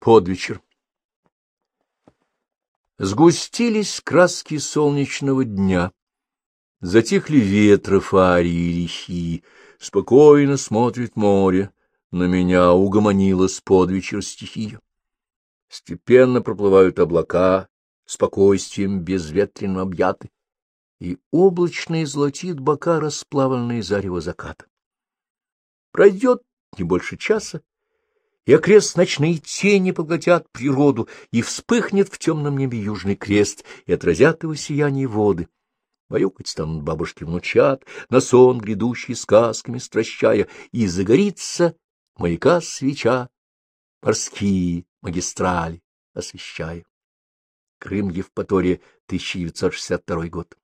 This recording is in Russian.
Под вечер. Сгустились краски солнечного дня. Затихли ветры, фарии и лихи. Спокойно смотрит море. На меня угомонилась под вечер стихия. Степенно проплывают облака, спокойствием безветренным объяты, и облачно золотит бока расплавленные зарево заката. Пройдет не больше часа, и окрест ночные тени поглотят природу, и вспыхнет в темном небе южный крест, и отразят его сияние воды. Баюкать станут бабушки внучат, на сон грядущий сказками стращая, и загорится маяка свеча, морские магистрали освещая. Крым, Евпатория, 1962 год.